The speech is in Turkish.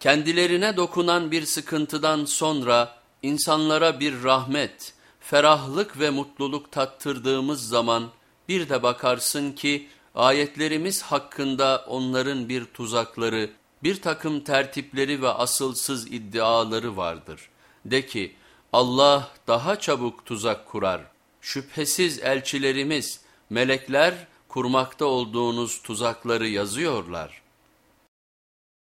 Kendilerine dokunan bir sıkıntıdan sonra insanlara bir rahmet, ferahlık ve mutluluk tattırdığımız zaman bir de bakarsın ki ayetlerimiz hakkında onların bir tuzakları, bir takım tertipleri ve asılsız iddiaları vardır. De ki Allah daha çabuk tuzak kurar. Şüphesiz elçilerimiz, melekler kurmakta olduğunuz tuzakları yazıyorlar.''